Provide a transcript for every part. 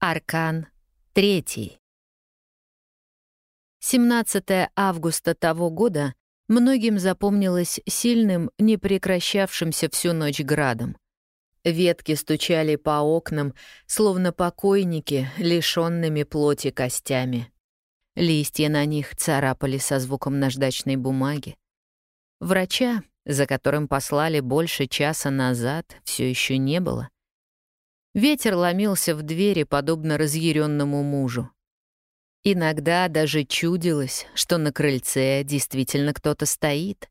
Аркан третий. 17 августа того года многим запомнилось сильным, не прекращавшимся всю ночь градом. Ветки стучали по окнам, словно покойники, лишенными плоти костями. Листья на них царапали со звуком наждачной бумаги. Врача, за которым послали больше часа назад, все еще не было. Ветер ломился в двери, подобно разъяренному мужу. Иногда даже чудилось, что на крыльце действительно кто-то стоит.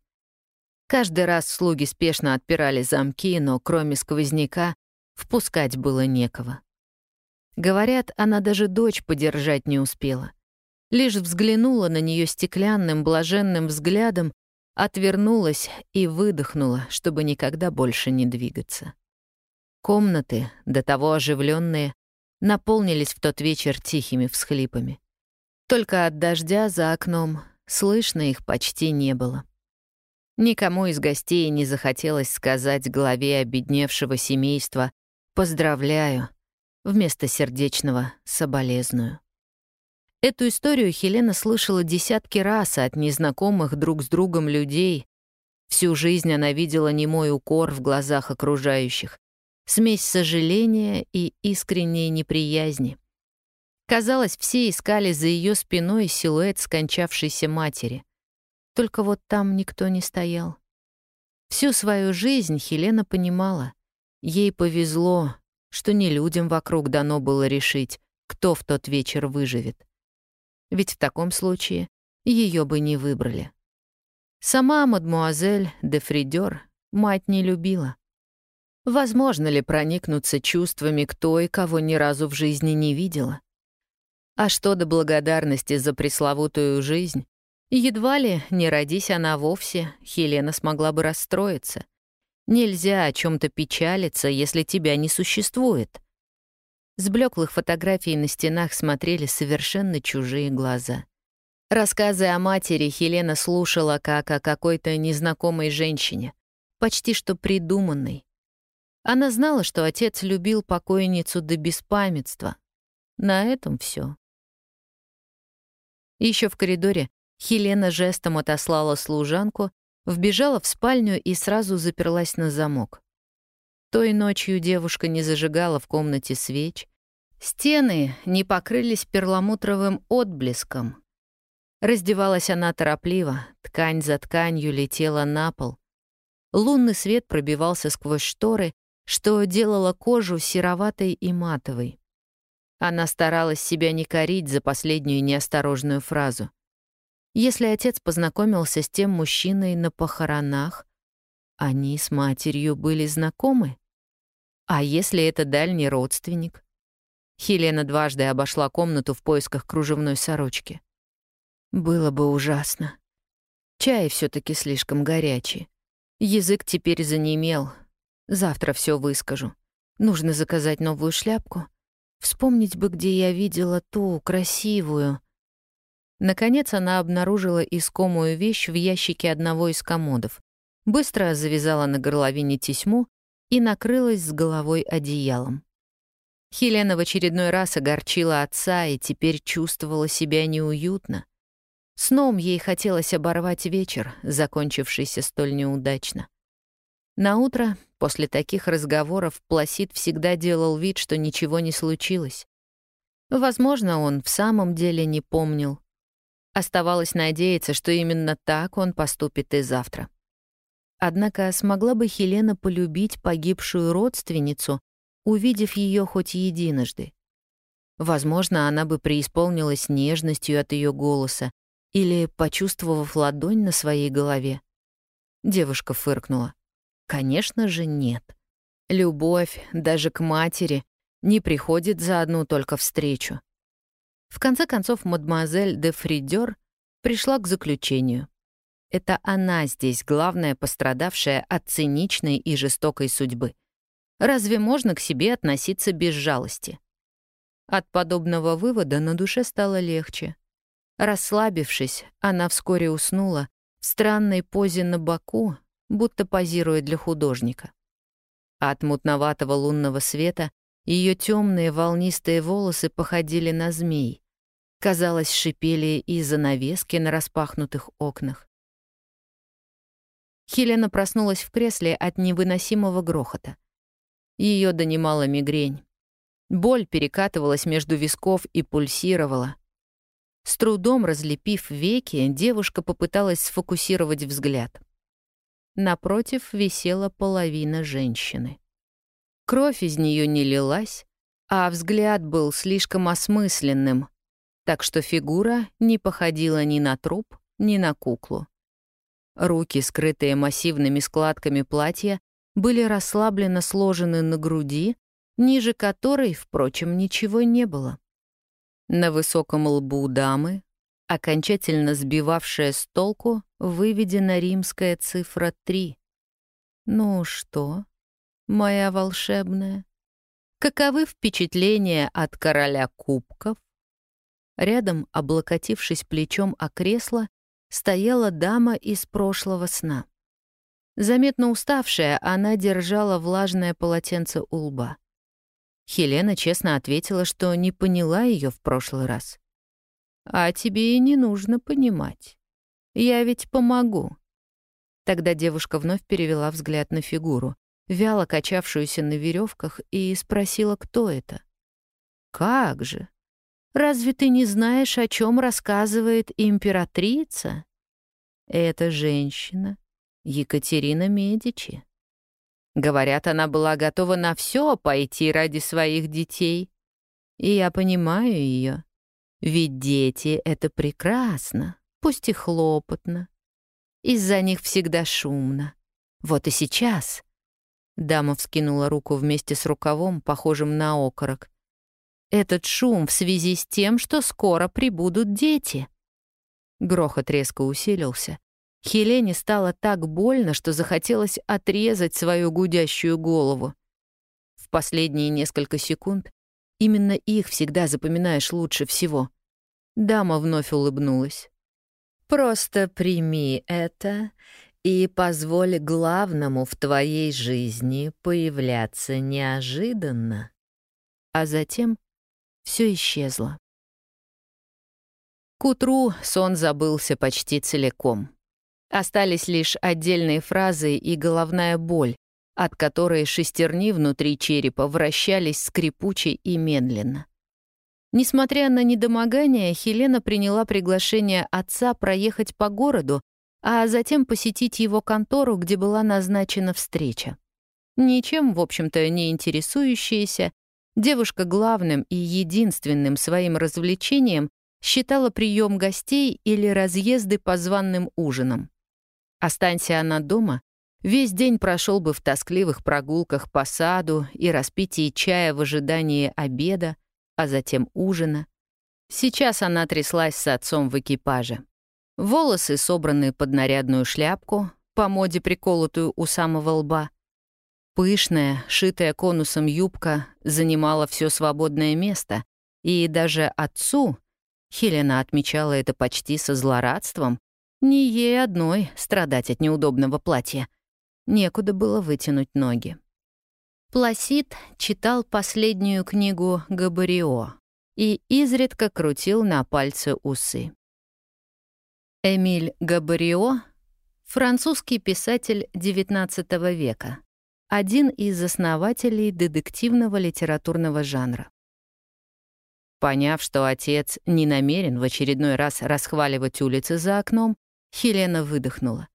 Каждый раз слуги спешно отпирали замки, но кроме сквозняка впускать было некого. Говорят, она даже дочь подержать не успела. Лишь взглянула на нее стеклянным, блаженным взглядом, отвернулась и выдохнула, чтобы никогда больше не двигаться. Комнаты, до того оживленные, наполнились в тот вечер тихими всхлипами. Только от дождя за окном слышно их почти не было. Никому из гостей не захотелось сказать главе обедневшего семейства «поздравляю» вместо сердечного «соболезную». Эту историю Хелена слышала десятки раз от незнакомых друг с другом людей. Всю жизнь она видела немой укор в глазах окружающих, смесь сожаления и искренней неприязни. Казалось, все искали за ее спиной силуэт скончавшейся матери. Только вот там никто не стоял. Всю свою жизнь Хелена понимала, ей повезло, что не людям вокруг дано было решить, кто в тот вечер выживет. Ведь в таком случае ее бы не выбрали. Сама мадмуазель де Фридер мать не любила. Возможно ли проникнуться чувствами к той, кого ни разу в жизни не видела? А что до благодарности за пресловутую жизнь? Едва ли, не родись она вовсе, Хелена смогла бы расстроиться. Нельзя о чем то печалиться, если тебя не существует. С блеклых фотографий на стенах смотрели совершенно чужие глаза. Рассказы о матери Хелена слушала как о какой-то незнакомой женщине, почти что придуманной, она знала, что отец любил покойницу до беспамятства. На этом все. Еще в коридоре Хелена жестом отослала служанку, вбежала в спальню и сразу заперлась на замок. Той ночью девушка не зажигала в комнате свеч. Стены не покрылись перламутровым отблеском. Раздевалась она торопливо, ткань за тканью летела на пол. Лунный свет пробивался сквозь шторы, что делало кожу сероватой и матовой. Она старалась себя не корить за последнюю неосторожную фразу. Если отец познакомился с тем мужчиной на похоронах, они с матерью были знакомы? А если это дальний родственник? Хелена дважды обошла комнату в поисках кружевной сорочки. Было бы ужасно. Чай все таки слишком горячий. Язык теперь занемел, Завтра все выскажу. Нужно заказать новую шляпку. Вспомнить бы, где я видела ту красивую. Наконец она обнаружила искомую вещь в ящике одного из комодов. Быстро завязала на горловине тесьму и накрылась с головой одеялом. Хелена в очередной раз огорчила отца и теперь чувствовала себя неуютно. Сном ей хотелось оборвать вечер, закончившийся столь неудачно. Наутро После таких разговоров Пласид всегда делал вид, что ничего не случилось. Возможно, он в самом деле не помнил. Оставалось надеяться, что именно так он поступит и завтра. Однако смогла бы Хелена полюбить погибшую родственницу, увидев ее хоть единожды. Возможно, она бы преисполнилась нежностью от ее голоса или почувствовав ладонь на своей голове. Девушка фыркнула. Конечно же, нет. Любовь, даже к матери, не приходит за одну только встречу. В конце концов, мадемуазель де Фридер пришла к заключению. Это она здесь главная пострадавшая от циничной и жестокой судьбы. Разве можно к себе относиться без жалости? От подобного вывода на душе стало легче. Расслабившись, она вскоре уснула в странной позе на боку, будто позируя для художника. От мутноватого лунного света Ее темные волнистые волосы походили на змей. Казалось, шипели и занавески на распахнутых окнах. Хелена проснулась в кресле от невыносимого грохота. Ее донимала мигрень. Боль перекатывалась между висков и пульсировала. С трудом разлепив веки, девушка попыталась сфокусировать взгляд. Напротив висела половина женщины. Кровь из нее не лилась, а взгляд был слишком осмысленным, так что фигура не походила ни на труп, ни на куклу. Руки, скрытые массивными складками платья, были расслабленно сложены на груди, ниже которой, впрочем, ничего не было. На высоком лбу дамы, окончательно сбивавшая с толку, выведена римская цифра 3. Ну что, моя волшебная? Каковы впечатления от короля кубков? Рядом, облокотившись плечом о кресло, стояла дама из прошлого сна. Заметно уставшая, она держала влажное полотенце у лба. Хелена честно ответила, что не поняла ее в прошлый раз. «А тебе и не нужно понимать. Я ведь помогу». Тогда девушка вновь перевела взгляд на фигуру, вяло качавшуюся на веревках, и спросила, кто это. «Как же? Разве ты не знаешь, о чем рассказывает императрица? Это женщина, Екатерина Медичи. Говорят, она была готова на все пойти ради своих детей. И я понимаю ее. Ведь дети — это прекрасно, пусть и хлопотно. Из-за них всегда шумно. Вот и сейчас. Дама вскинула руку вместе с рукавом, похожим на окорок. Этот шум в связи с тем, что скоро прибудут дети. Грохот резко усилился. Хелене стало так больно, что захотелось отрезать свою гудящую голову. В последние несколько секунд именно их всегда запоминаешь лучше всего. Дама вновь улыбнулась. «Просто прими это и позволь главному в твоей жизни появляться неожиданно». А затем все исчезло. К утру сон забылся почти целиком. Остались лишь отдельные фразы и головная боль, от которой шестерни внутри черепа вращались скрипуче и медленно. Несмотря на недомогание, Хелена приняла приглашение отца проехать по городу, а затем посетить его контору, где была назначена встреча. Ничем, в общем-то, не интересующаяся, Девушка главным и единственным своим развлечением считала прием гостей или разъезды по званным ужинам. Останься она дома, весь день прошел бы в тоскливых прогулках по саду и распитии чая в ожидании обеда, а затем ужина. Сейчас она тряслась с отцом в экипаже. Волосы собраны под нарядную шляпку, по моде приколотую у самого лба — Пышная, шитая конусом юбка занимала все свободное место, и даже отцу, Хелена отмечала это почти со злорадством, не ей одной страдать от неудобного платья. Некуда было вытянуть ноги. Пласид читал последнюю книгу Габарио и изредка крутил на пальце усы. Эмиль Габарио — французский писатель XIX века один из основателей детективного литературного жанра. Поняв, что отец не намерен в очередной раз расхваливать улицы за окном, Хелена выдохнула.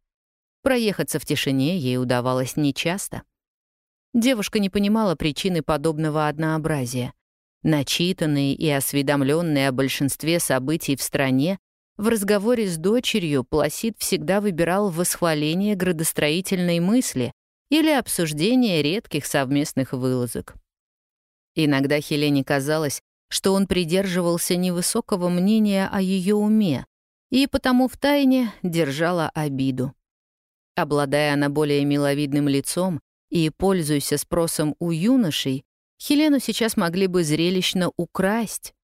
Проехаться в тишине ей удавалось нечасто. Девушка не понимала причины подобного однообразия. Начитанный и осведомленный о большинстве событий в стране, в разговоре с дочерью Пласид всегда выбирал восхваление градостроительной мысли, или обсуждение редких совместных вылазок. Иногда Хелене казалось, что он придерживался невысокого мнения о ее уме и потому втайне держала обиду. Обладая она более миловидным лицом и пользуясь спросом у юношей, Хелену сейчас могли бы зрелищно украсть.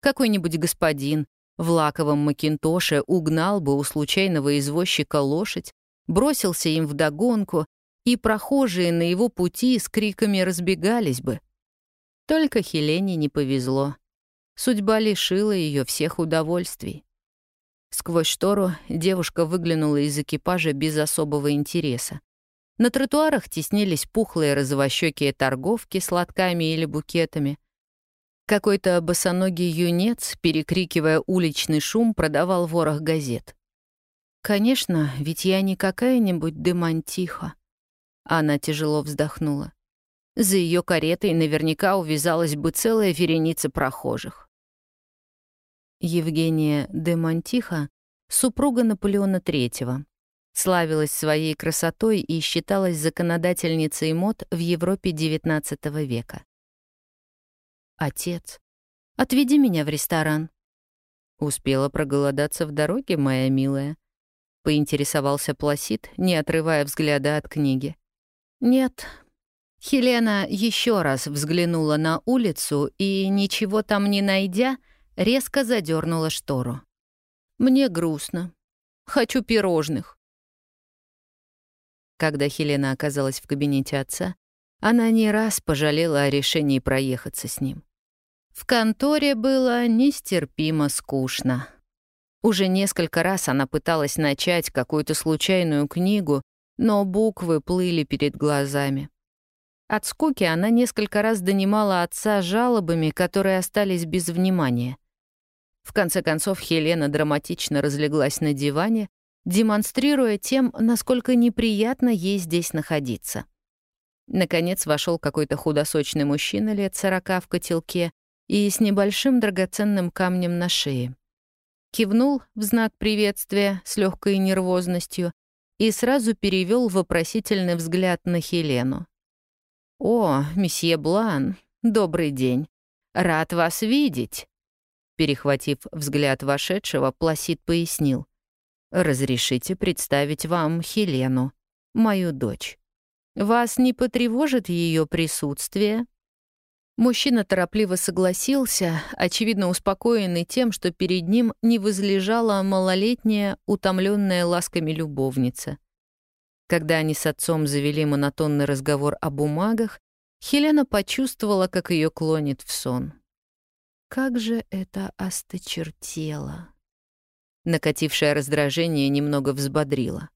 Какой-нибудь господин в лаковом макинтоше угнал бы у случайного извозчика лошадь, бросился им вдогонку и прохожие на его пути с криками разбегались бы. Только Хелене не повезло. Судьба лишила ее всех удовольствий. Сквозь штору девушка выглянула из экипажа без особого интереса. На тротуарах теснились пухлые розовощекие торговки с лотками или букетами. Какой-то босоногий юнец, перекрикивая уличный шум, продавал ворох газет. «Конечно, ведь я не какая-нибудь демонтиха». Она тяжело вздохнула. За ее каретой наверняка увязалась бы целая вереница прохожих. Евгения де Монтиха, супруга Наполеона III, славилась своей красотой и считалась законодательницей мод в Европе XIX века. «Отец, отведи меня в ресторан». «Успела проголодаться в дороге, моя милая», — поинтересовался Пласид, не отрывая взгляда от книги. «Нет, Хелена еще раз взглянула на улицу и, ничего там не найдя, резко задернула штору. «Мне грустно. Хочу пирожных». Когда Хелена оказалась в кабинете отца, она не раз пожалела о решении проехаться с ним. В конторе было нестерпимо скучно. Уже несколько раз она пыталась начать какую-то случайную книгу, но буквы плыли перед глазами. От скуки она несколько раз донимала отца жалобами, которые остались без внимания. В конце концов, Хелена драматично разлеглась на диване, демонстрируя тем, насколько неприятно ей здесь находиться. Наконец вошел какой-то худосочный мужчина лет сорока в котелке и с небольшим драгоценным камнем на шее. Кивнул в знак приветствия с легкой нервозностью и сразу перевел вопросительный взгляд на Хелену. «О, месье Блан, добрый день. Рад вас видеть». Перехватив взгляд вошедшего, Пласид пояснил. «Разрешите представить вам Хелену, мою дочь. Вас не потревожит ее присутствие?» Мужчина торопливо согласился, очевидно успокоенный тем, что перед ним не возлежала малолетняя, утомленная ласками любовница. Когда они с отцом завели монотонный разговор о бумагах, Хелена почувствовала, как ее клонит в сон. Как же это осточертело. Накатившее раздражение немного взбодрило.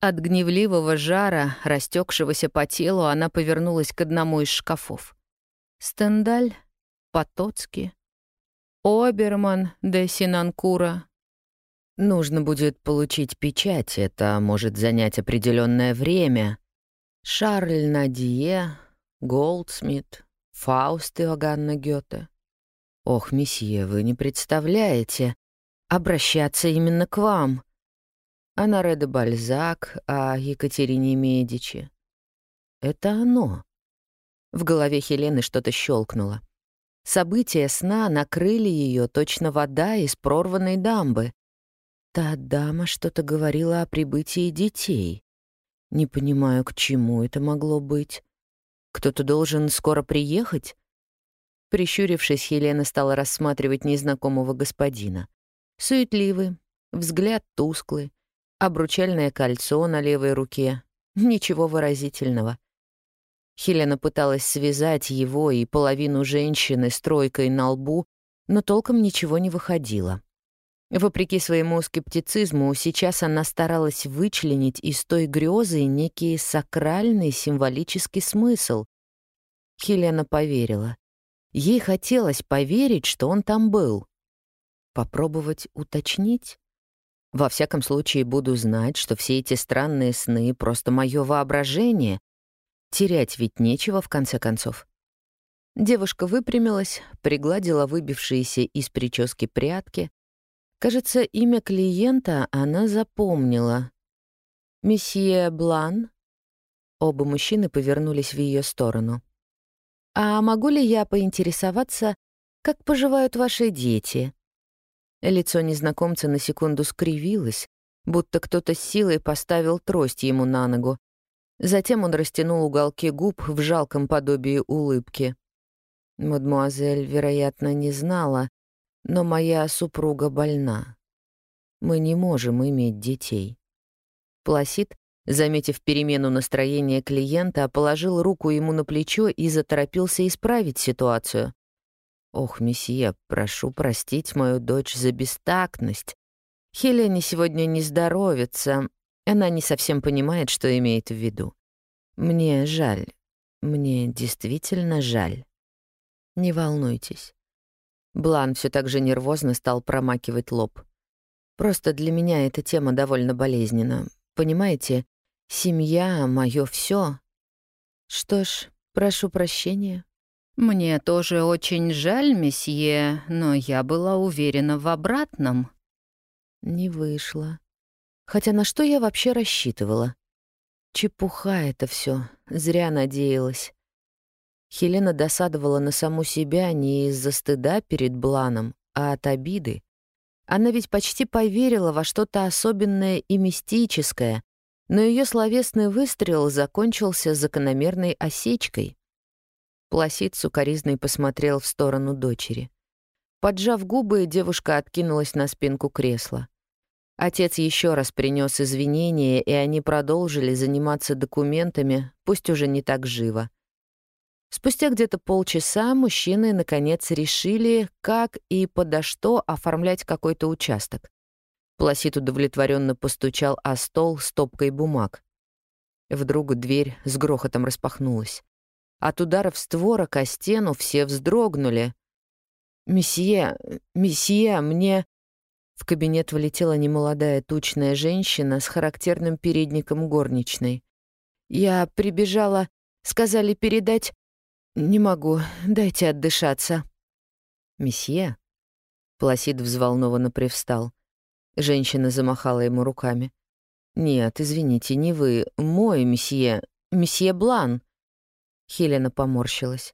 От гневливого жара, растекшегося по телу, она повернулась к одному из шкафов. Стендаль, Потоцкий, Оберман де Сенанкура, Нужно будет получить печать, это может занять определенное время. Шарль Нодье, Голдсмит, Фауст Иоганна Гёте. Ох, месье, вы не представляете. Обращаться именно к вам. Анаре де Бальзак, о Екатерине Медичи. Это оно. В голове Хелены что-то щелкнуло. События сна накрыли ее точно вода из прорванной дамбы. Та дама что-то говорила о прибытии детей. Не понимаю, к чему это могло быть. Кто-то должен скоро приехать? Прищурившись, Елена стала рассматривать незнакомого господина. Суетливый, взгляд тусклый, обручальное кольцо на левой руке. Ничего выразительного. Хелена пыталась связать его и половину женщины с тройкой на лбу, но толком ничего не выходило. Вопреки своему скептицизму, сейчас она старалась вычленить из той грезы некий сакральный символический смысл. Хелена поверила. Ей хотелось поверить, что он там был. Попробовать уточнить? Во всяком случае, буду знать, что все эти странные сны — просто мое воображение. Терять ведь нечего, в конце концов. Девушка выпрямилась, пригладила выбившиеся из прически прятки, Кажется, имя клиента она запомнила. «Месье Блан?» Оба мужчины повернулись в ее сторону. «А могу ли я поинтересоваться, как поживают ваши дети?» Лицо незнакомца на секунду скривилось, будто кто-то силой поставил трость ему на ногу. Затем он растянул уголки губ в жалком подобии улыбки. Мадмуазель, вероятно, не знала, но моя супруга больна. Мы не можем иметь детей. Пласид Заметив перемену настроения клиента, положил руку ему на плечо и заторопился исправить ситуацию. «Ох, месье, прошу простить мою дочь за бестактность. Хелене сегодня не здоровится. Она не совсем понимает, что имеет в виду. Мне жаль. Мне действительно жаль. Не волнуйтесь». Блан все так же нервозно стал промакивать лоб. «Просто для меня эта тема довольно болезненна. Понимаете, семья — мое все. Что ж, прошу прощения. Мне тоже очень жаль, месье, но я была уверена в обратном. Не вышло. Хотя на что я вообще рассчитывала? Чепуха это все, зря надеялась. Хелена досадовала на саму себя не из-за стыда перед Бланом, а от обиды. Она ведь почти поверила во что-то особенное и мистическое, но ее словесный выстрел закончился закономерной осечкой. Пласид сукоризный посмотрел в сторону дочери. Поджав губы, девушка откинулась на спинку кресла. Отец еще раз принес извинения, и они продолжили заниматься документами, пусть уже не так живо. Спустя где-то полчаса мужчины, наконец, решили, как и подо что оформлять какой-то участок. Пласид удовлетворенно постучал о стол стопкой бумаг. Вдруг дверь с грохотом распахнулась. От ударов створок о стену все вздрогнули. «Месье, месье, мне...» В кабинет влетела немолодая тучная женщина с характерным передником горничной. «Я прибежала, сказали передать...» «Не могу, дайте отдышаться». «Месье?» Пласид взволнованно привстал. Женщина замахала ему руками. «Нет, извините, не вы. Мой месье. Месье Блан». Хелена поморщилась.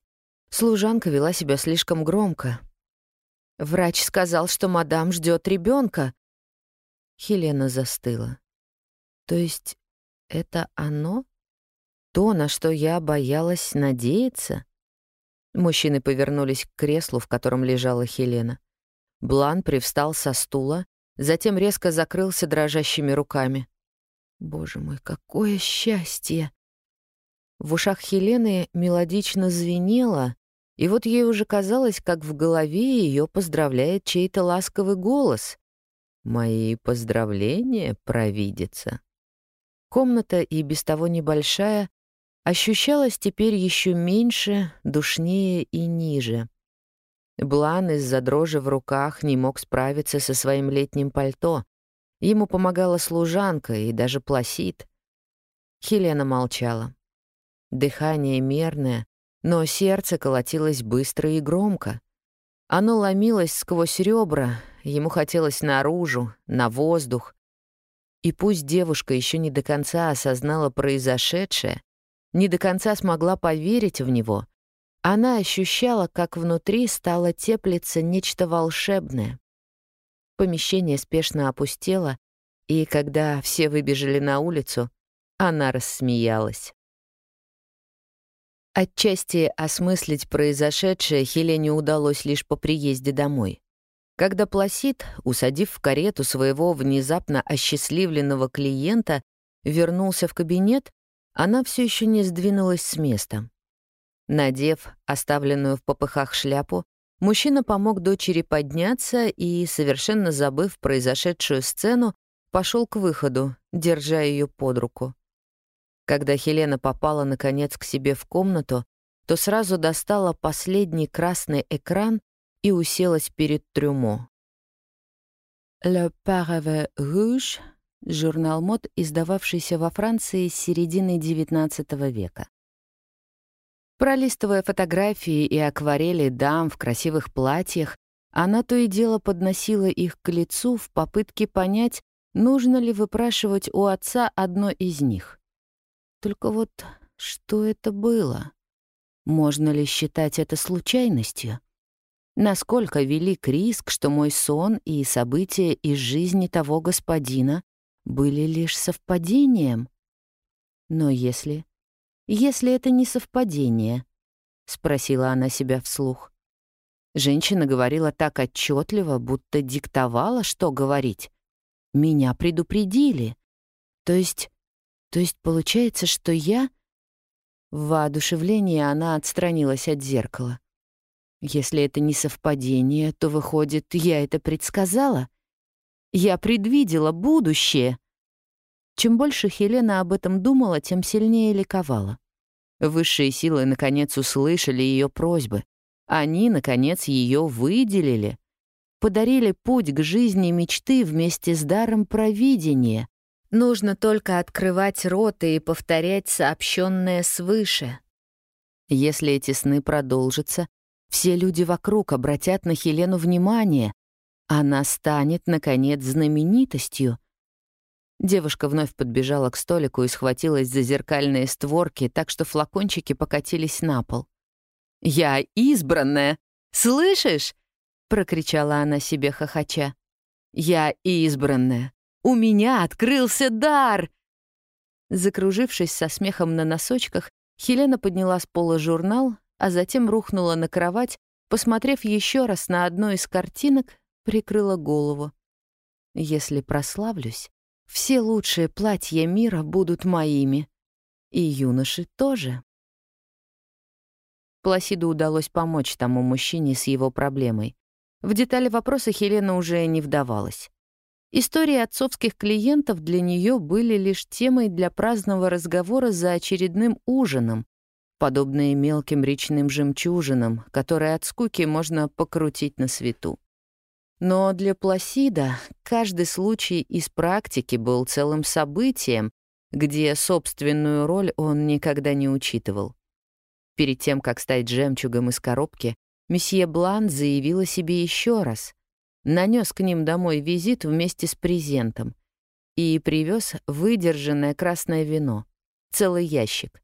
Служанка вела себя слишком громко. «Врач сказал, что мадам ждет ребенка. Хелена застыла. «То есть это оно? То, на что я боялась надеяться?» Мужчины повернулись к креслу, в котором лежала Хелена. Блан привстал со стула затем резко закрылся дрожащими руками. Боже мой, какое счастье! В ушах Хелены мелодично звенело, и вот ей уже казалось, как в голове ее поздравляет чей-то ласковый голос. «Мои поздравления, провидица!» Комната, и без того небольшая, ощущалась теперь еще меньше, душнее и ниже. Блан из-за дрожи в руках не мог справиться со своим летним пальто. Ему помогала служанка и даже пласит. Хелена молчала. Дыхание мерное, но сердце колотилось быстро и громко. Оно ломилось сквозь ребра, ему хотелось наружу, на воздух. И пусть девушка еще не до конца осознала произошедшее, не до конца смогла поверить в него, она ощущала, как внутри стало теплиться нечто волшебное. Помещение спешно опустело, и когда все выбежали на улицу, она рассмеялась. Отчасти осмыслить произошедшее Хелене удалось лишь по приезде домой. Когда Пласид, усадив в карету своего внезапно осчастливленного клиента, вернулся в кабинет, она все еще не сдвинулась с места. Надев оставленную в попыхах шляпу, мужчина помог дочери подняться и, совершенно забыв произошедшую сцену, пошел к выходу, держа ее под руку. Когда Хелена попала, наконец, к себе в комнату, то сразу достала последний красный экран и уселась перед трюмо. «Le Paravent Rouge» — журнал мод, издававшийся во Франции с середины XIX века. Пролистывая фотографии и акварели дам в красивых платьях, она то и дело подносила их к лицу в попытке понять, нужно ли выпрашивать у отца одно из них. Только вот что это было? Можно ли считать это случайностью? Насколько велик риск, что мой сон и события из жизни того господина были лишь совпадением? Но если если это не совпадение?» — спросила она себя вслух. Женщина говорила так отчетливо, будто диктовала, что говорить. «Меня предупредили. То есть... то есть получается, что я... В воодушевлении она отстранилась от зеркала. Если это не совпадение, то, выходит, я это предсказала? Я предвидела будущее. Чем больше Хелена об этом думала, тем сильнее ликовала. Высшие силы, наконец, услышали ее просьбы. Они, наконец, ее выделили. Подарили путь к жизни мечты вместе с даром провидения. Нужно только открывать рот и повторять сообщенное свыше. Если эти сны продолжатся, все люди вокруг обратят на Хелену внимание. Она станет, наконец, знаменитостью. Девушка вновь подбежала к столику и схватилась за зеркальные створки, так что флакончики покатились на пол. «Я избранная! Слышишь?» — прокричала она себе хохоча. «Я избранная! У меня открылся дар!» Закружившись со смехом на носочках, Хелена подняла с пола журнал, а затем рухнула на кровать, посмотрев еще раз на одну из картинок, прикрыла голову. «Если прославлюсь, все лучшие платья мира будут моими. И юноши тоже». Пласиду удалось помочь тому мужчине с его проблемой. В детали вопроса Хелена уже не вдавалась. Истории отцовских клиентов для нее были лишь темой для праздного разговора за очередным ужином, подобные мелким речным жемчужинам, которые от скуки можно покрутить на свету. Но для Пласида каждый случай из практики был целым событием, где собственную роль он никогда не учитывал. Перед тем, как стать жемчугом из коробки, месье Блан заявил о себе еще раз, нанес к ним домой визит вместе с презентом и привез выдержанное красное вино, целый ящик.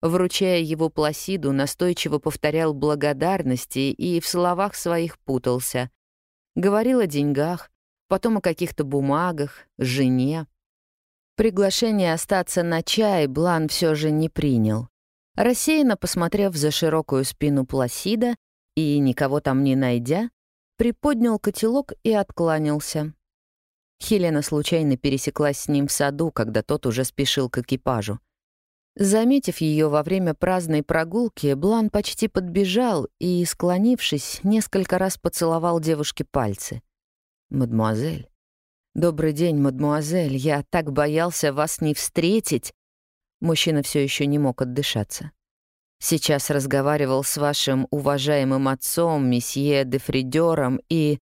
Вручая его Пласиду, настойчиво повторял благодарности и в словах своих путался. Говорил о деньгах, потом о каких-то бумагах, жене. Приглашение остаться на чай Блан все же не принял. Рассеянно посмотрев за широкую спину Пласида и, никого там не найдя, приподнял котелок и откланялся. Хелена случайно пересеклась с ним в саду, когда тот уже спешил к экипажу. Заметив ее во время праздной прогулки, Блан почти подбежал и, склонившись, несколько раз поцеловал девушке пальцы. «Мадемуазель». «Добрый день, мадемуазель. Я так боялся вас не встретить». Мужчина все еще не мог отдышаться. «Сейчас разговаривал с вашим уважаемым отцом, месье де Фридером, и...»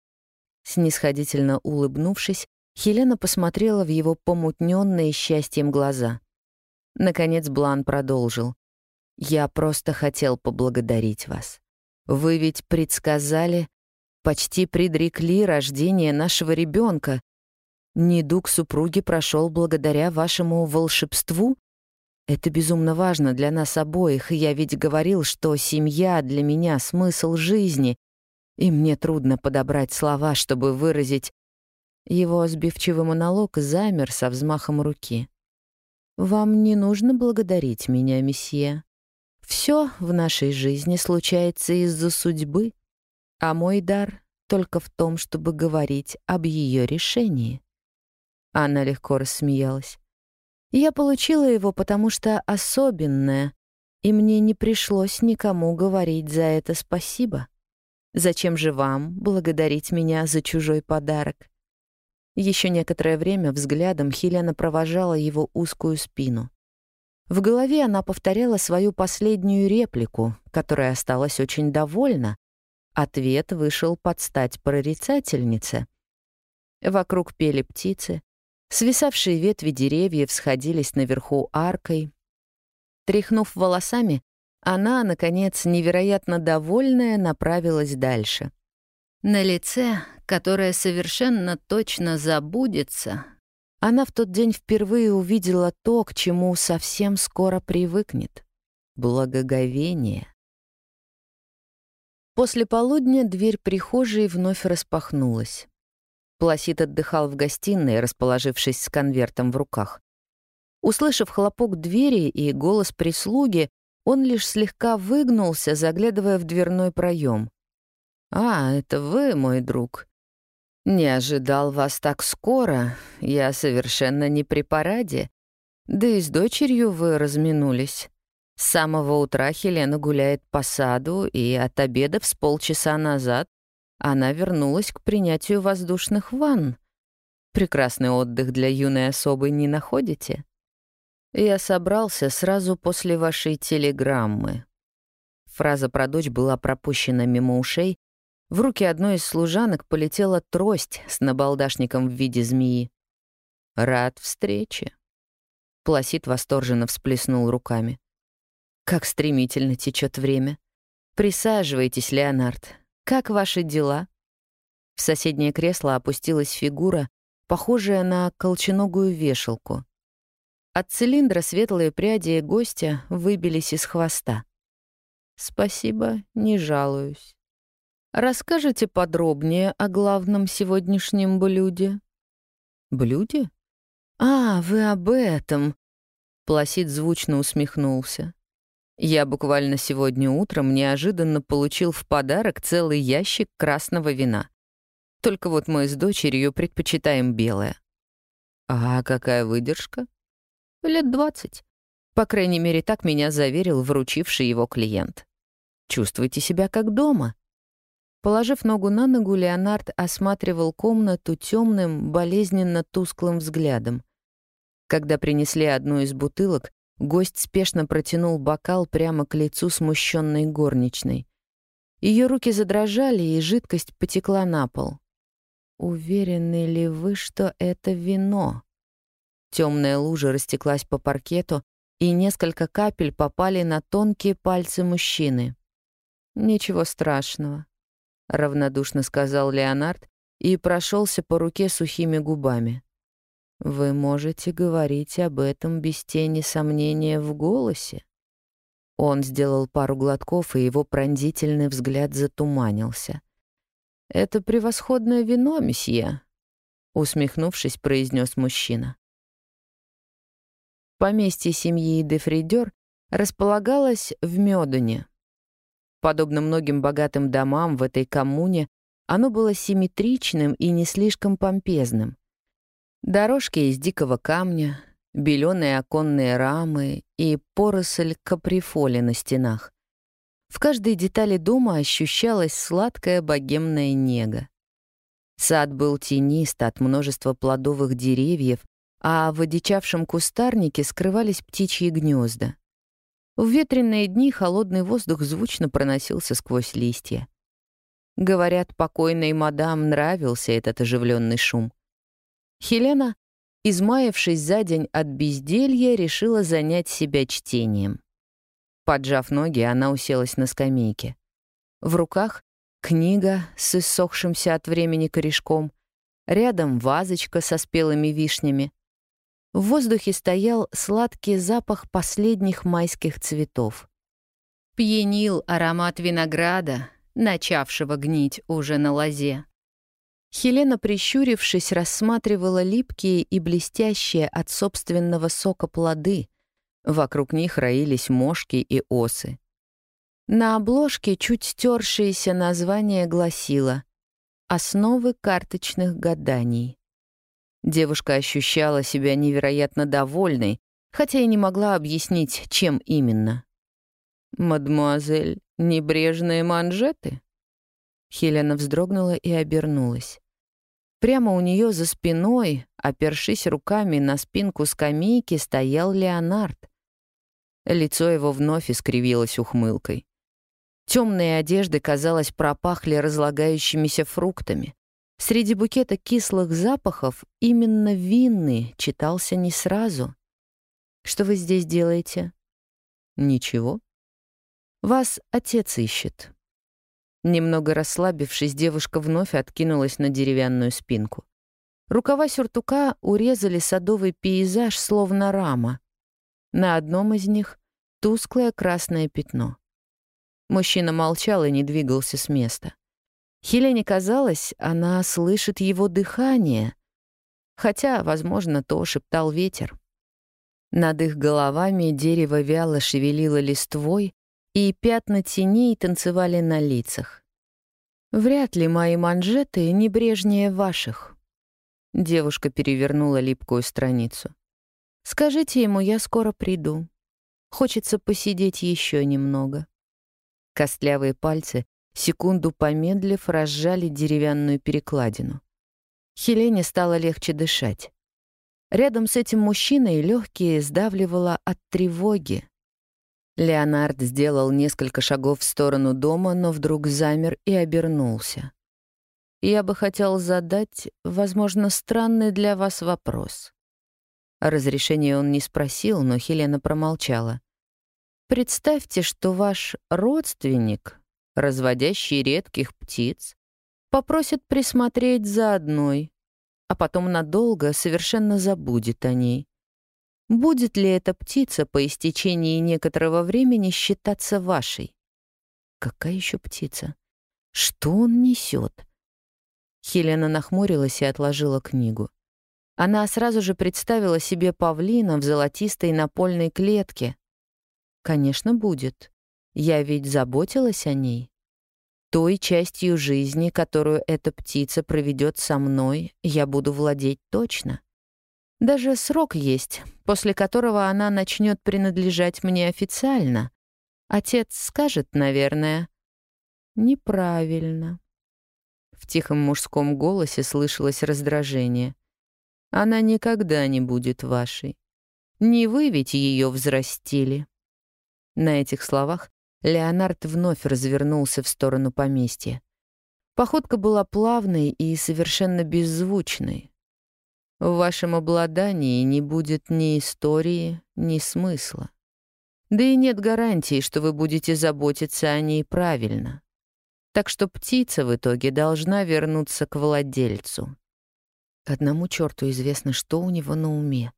Снисходительно улыбнувшись, Хелена посмотрела в его помутненные счастьем глаза. Наконец Блан продолжил. «Я просто хотел поблагодарить вас. Вы ведь предсказали, почти предрекли рождение нашего ребенка. Недуг супруги прошел благодаря вашему волшебству? Это безумно важно для нас обоих, и я ведь говорил, что семья для меня — смысл жизни, и мне трудно подобрать слова, чтобы выразить...» Его сбивчивый монолог замер со взмахом руки. «Вам не нужно благодарить меня, месье. Все в нашей жизни случается из-за судьбы, а мой дар только в том, чтобы говорить об ее решении». Она легко рассмеялась. «Я получила его, потому что особенное, и мне не пришлось никому говорить за это спасибо. Зачем же вам благодарить меня за чужой подарок? Еще некоторое время взглядом Хелена провожала его узкую спину. В голове она повторяла свою последнюю реплику, которая осталась очень довольна. Ответ вышел под стать прорицательнице. Вокруг пели птицы, свисавшие ветви деревьев сходились наверху аркой. Тряхнув волосами, она, наконец, невероятно довольная, направилась дальше. На лице которая совершенно точно забудется, она в тот день впервые увидела то, к чему совсем скоро привыкнет — благоговение. После полудня дверь прихожей вновь распахнулась. Пласит отдыхал в гостиной, расположившись с конвертом в руках. Услышав хлопок двери и голос прислуги, он лишь слегка выгнулся, заглядывая в дверной проем. «А, это вы, мой друг», «Не ожидал вас так скоро. Я совершенно не при параде. Да и с дочерью вы разминулись. С самого утра Хелена гуляет по саду, и от обеда с полчаса назад она вернулась к принятию воздушных ванн. Прекрасный отдых для юной особы не находите? Я собрался сразу после вашей телеграммы. Фраза про дочь была пропущена мимо ушей. В руки одной из служанок полетела трость с набалдашником в виде змеи. «Рад встрече». Пласид восторженно всплеснул руками. Как стремительно течет время. Присаживайтесь, Леонард. Как ваши дела? В соседнее кресло опустилась фигура, похожая на колченогую вешалку. От цилиндра светлые пряди гостя выбились из хвоста. «Спасибо, не жалуюсь. Расскажите подробнее о главном сегодняшнем блюде». «Блюде? А, вы об этом!» Пласид звучно усмехнулся. Я буквально сегодня утром неожиданно получил в подарок целый ящик красного вина. Только вот мы с дочерью предпочитаем белое. А какая выдержка? Лет двадцать. По крайней мере, так меня заверил вручивший его клиент. Чувствуйте себя как дома. Положив ногу на ногу, Леонард осматривал комнату темным, болезненно тусклым взглядом. Когда принесли одну из бутылок, Гость спешно протянул бокал прямо к лицу смущенной горничной. Ее руки задрожали, и жидкость потекла на пол. «Уверены ли вы, что это вино?» Темная лужа растеклась по паркету, и несколько капель попали на тонкие пальцы мужчины. «Ничего страшного», — равнодушно сказал Леонард и прошелся по руке сухими губами. Вы можете говорить об этом без тени сомнения в голосе. Он сделал пару глотков, и его пронзительный взгляд затуманился. «Это превосходное вино, месье», — усмехнувшись, произнес мужчина. Поместье семьи де Фридер располагалось в Мёдуне. Подобно многим богатым домам в этой коммуне, оно было симметричным и не слишком помпезным. Дорожки из дикого камня, беленые оконные рамы и поросль каприфоли на стенах. В каждой детали дома ощущалась сладкая богемная нега. Сад был тенист от множества плодовых деревьев, а в одичавшем кустарнике скрывались птичьи гнезда. В ветреные дни холодный воздух звучно проносился сквозь листья. Говорят, покойной мадам нравился этот оживленный шум. Хелена, измаявшись за день от безделья, решила занять себя чтением. Поджав ноги, она уселась на скамейке. В руках книга с иссохшимся от времени корешком, рядом вазочка со спелыми вишнями. В воздухе стоял сладкий запах последних майских цветов. Пьянил аромат винограда, начавшего гнить уже на лозе. Хелена, прищурившись, рассматривала липкие и блестящие от собственного сока плоды. Вокруг них роились мошки и осы. На обложке чуть стершееся название гласило «Основы карточных гаданий». Девушка ощущала себя невероятно довольной, хотя и не могла объяснить, чем именно. «Мадемуазель, небрежные манжеты?» Хелена вздрогнула и обернулась. Прямо у нее за спиной, опершись руками на спинку скамейки, стоял Леонард. Лицо его вновь искривилось ухмылкой. Темные одежды, казалось, пропахли разлагающимися фруктами. Среди букета кислых запахов именно винный читался не сразу. «Что вы здесь делаете?» «Ничего. Вас отец ищет. Немного расслабившись, девушка вновь откинулась на деревянную спинку. Рукава сюртука урезали садовый пейзаж, словно рама. На одном из них — тусклое красное пятно. Мужчина молчал и не двигался с места. Хелене казалось, она слышит его дыхание, хотя, возможно, то шептал ветер. Над их головами дерево вяло шевелило листвой, и пятна теней танцевали на лицах. «Вряд ли мои манжеты небрежнее ваших». Девушка перевернула липкую страницу. Скажите ему, я скоро приду. Хочется посидеть еще немного». Костлявые пальцы, секунду помедлив, разжали деревянную перекладину. Хелене стало легче дышать. Рядом с этим мужчиной легкие сдавливало от тревоги. Леонард сделал несколько шагов в сторону дома, но вдруг замер и обернулся. «Я бы хотел задать, возможно, странный для вас вопрос». Разрешения он не спросил, но Хелена промолчала. «Представьте, что ваш родственник, разводящий редких птиц, попросит присмотреть за одной, а потом надолго совершенно забудет о ней. Будет ли эта птица по истечении некоторого времени считаться вашей? Какая еще птица? Что он несет? Хелена нахмурилась и отложила книгу. Она сразу же представила себе павлина в золотистой напольной клетке. Конечно, будет. Я ведь заботилась о ней. Той частью жизни, которую эта птица проведет со мной, я буду владеть точно. Даже срок есть, после которого она начнет принадлежать мне официально. Отец скажет, наверное. Неправильно. В тихом мужском голосе слышалось раздражение. Она никогда не будет вашей. Не вы ведь ее взрастили. На этих словах Леонард вновь развернулся в сторону поместья. Походка была плавной и совершенно беззвучной. В вашем обладании не будет ни истории, ни смысла. Да и нет гарантии, что вы будете заботиться о ней правильно. Так что птица в итоге должна вернуться к владельцу. Одному черту известно, что у него на уме.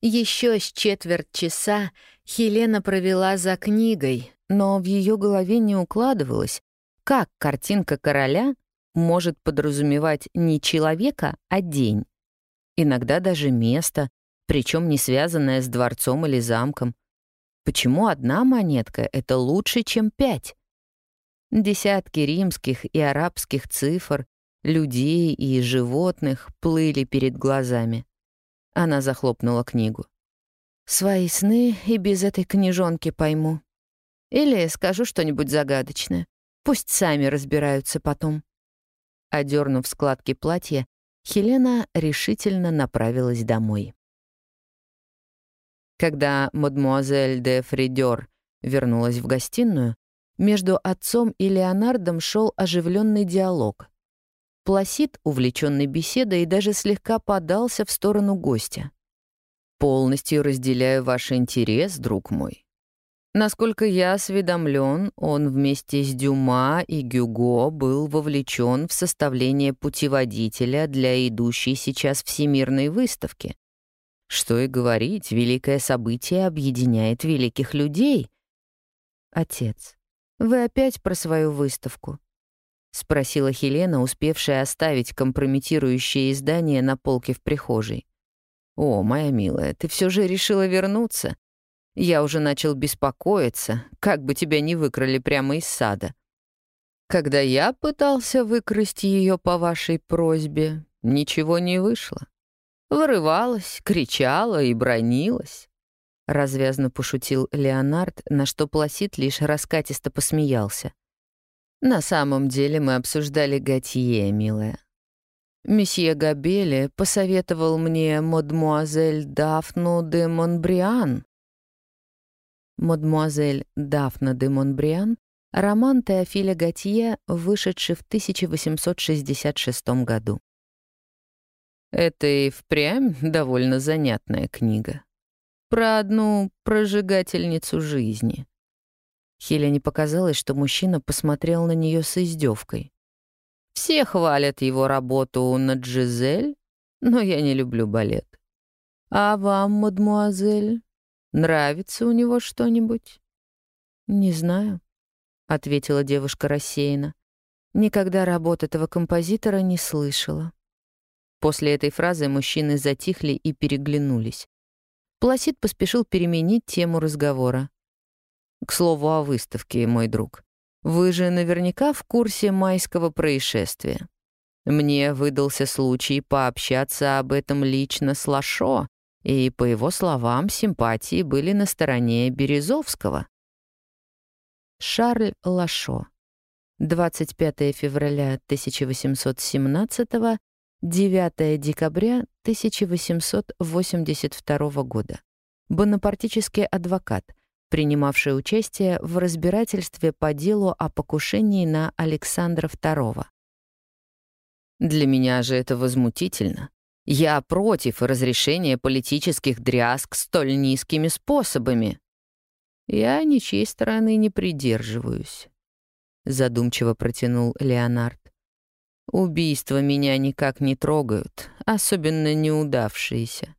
Еще с четверть часа Хелена провела за книгой, но в ее голове не укладывалось, как картинка короля может подразумевать не человека, а день. Иногда даже место, причем не связанное с дворцом или замком. Почему одна монетка — это лучше, чем пять? Десятки римских и арабских цифр, людей и животных плыли перед глазами. Она захлопнула книгу. «Свои сны и без этой книжонки пойму», или скажу что-нибудь загадочное. Пусть сами разбираются потом». Одернув складки платья, Хелена решительно направилась домой. Когда мадмуазель де Фридер вернулась в гостиную, между отцом и Леонардом шел оживленный диалог. Пласид, увлеченный беседой, даже слегка подался в сторону гостя. «Полностью разделяю ваш интерес, друг мой. Насколько я осведомлен, он вместе с Дюма и Гюго был вовлечен в составление путеводителя для идущей сейчас Всемирной выставки. Что и говорить, великое событие объединяет великих людей. Отец, вы опять про свою выставку? — спросила Хелена, успевшая оставить компрометирующее издание на полке в прихожей. «О, моя милая, ты все же решила вернуться?» Я уже начал беспокоиться, как бы тебя не выкрали прямо из сада. Когда я пытался выкрасть ее по вашей просьбе, ничего не вышло. Вырывалась, кричала и бронилась. Развязно пошутил Леонард, на что Пласид лишь раскатисто посмеялся. На самом деле мы обсуждали Готье, милая. Месье Габеле посоветовал мне мадмуазель Дафну де Монбриан, «Мадмуазель Дафна де Монбриан» — роман Теофиля Готье, вышедший в 1866 году. Это и впрямь довольно занятная книга. Про одну прожигательницу жизни. Хелене показалось, что мужчина посмотрел на нее с издевкой. Все хвалят его работу над Жизель, но я не люблю балет. А вам, мадмуазель, Нравится у него что-нибудь?» «Не знаю», — ответила девушка рассеянно. «Никогда работ этого композитора не слышала». После этой фразы мужчины затихли и переглянулись. Пласид поспешил переменить тему разговора. «К слову о выставке, мой друг. Вы же наверняка в курсе майского происшествия. Мне выдался случай пообщаться об этом лично с Лашо, И, по его словам, симпатии были на стороне Березовского. Шарль Лашо. 25 февраля 1817 9 декабря 1882 года. Бонапартический адвокат, принимавший участие в разбирательстве по делу о покушении на Александра II. Для меня же это возмутительно. Я против разрешения политических дрязг столь низкими способами. Я ничьей стороны не придерживаюсь. Задумчиво протянул Леонард. Убийства меня никак не трогают, особенно неудавшиеся.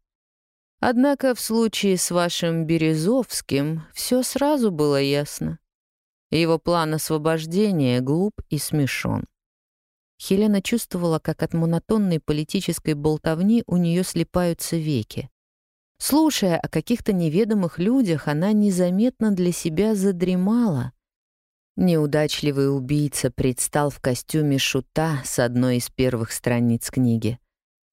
Однако в случае с вашим Березовским все сразу было ясно. Его план освобождения глуп и смешон. Хелена чувствовала, как от монотонной политической болтовни у нее слипаются веки. Слушая о каких-то неведомых людях, она незаметно для себя задремала. Неудачливый убийца предстал в костюме шута с одной из первых страниц книги.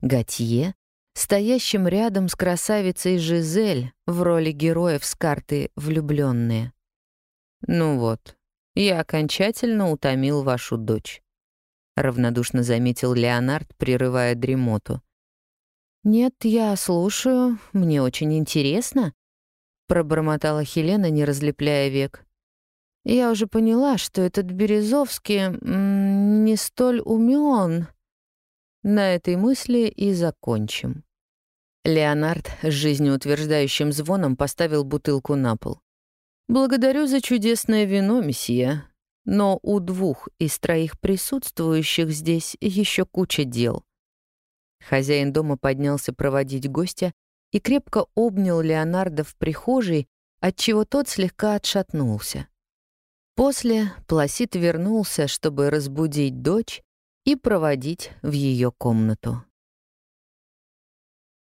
Готье, стоящим рядом с красавицей Жизель в роли героев с карты «Влюбленные». «Ну вот, я окончательно утомил вашу дочь. — равнодушно заметил Леонард, прерывая дремоту. «Нет, я слушаю, мне очень интересно», — пробормотала Хелена, не разлепляя век. «Я уже поняла, что этот Березовский не столь умен. На этой мысли и закончим». Леонард с жизнеутверждающим звоном поставил бутылку на пол. «Благодарю за чудесное вино, месье но у двух из троих присутствующих здесь еще куча дел. Хозяин дома поднялся проводить гостя и крепко обнял Леонардо в прихожей, отчего тот слегка отшатнулся. После Пласид вернулся, чтобы разбудить дочь и проводить в ее комнату.